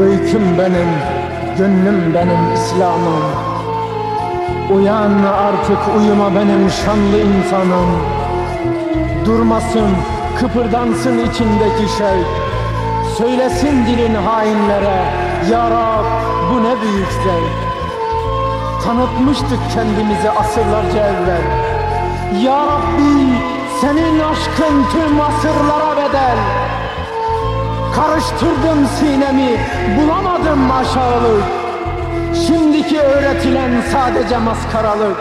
Ülküm benim, gönlüm benim, İslam'ım. Uyan artık uyuma benim şanlı insanım. Durmasın, kıpırdansın içindeki şey. Söylesin dilin hainlere Ya Rab bu ne büyük zevk. Tanıtmıştık kendimizi asırlarca evvel. Ya Rabbi senin aşkın tüm asırlara bedel Karıştırdım sinemi bulamadım aşağılık Şimdiki öğretilen sadece maskaralık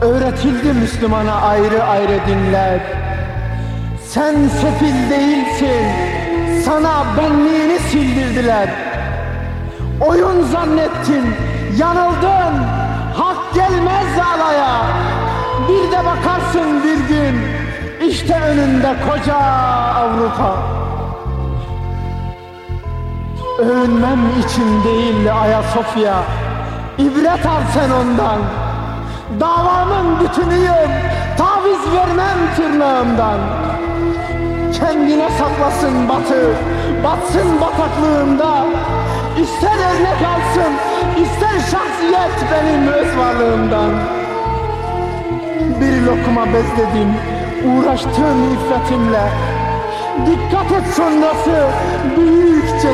Öğretildi Müslümana ayrı ayrı dinler. Sen sefil değilsin Sana benliğini sildirdiler. Oyun zannettin Yanıldın Hak gelmez alaya. Bir de bakarsın bir gün işte önünde koca Avrupa Övünmem için değil Ayasofya. İbret al sen ondan. Davamın bütünüyüm. Taviz vermem tırnağımdan. Kendine saklasın batı. Batsın bataklığımda. İster örnek alsın ister şahsiyet benim öz varlığımdan. Bir lokma bezledim Uğraştığım iffetimle. Dikkat et sonrası büyük cezire